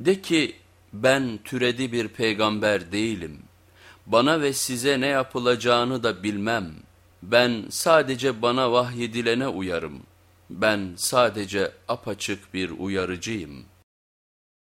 De ki ben türedi bir peygamber değilim. Bana ve size ne yapılacağını da bilmem. Ben sadece bana vahyedilene uyarım. Ben sadece apaçık bir uyarıcıyım.''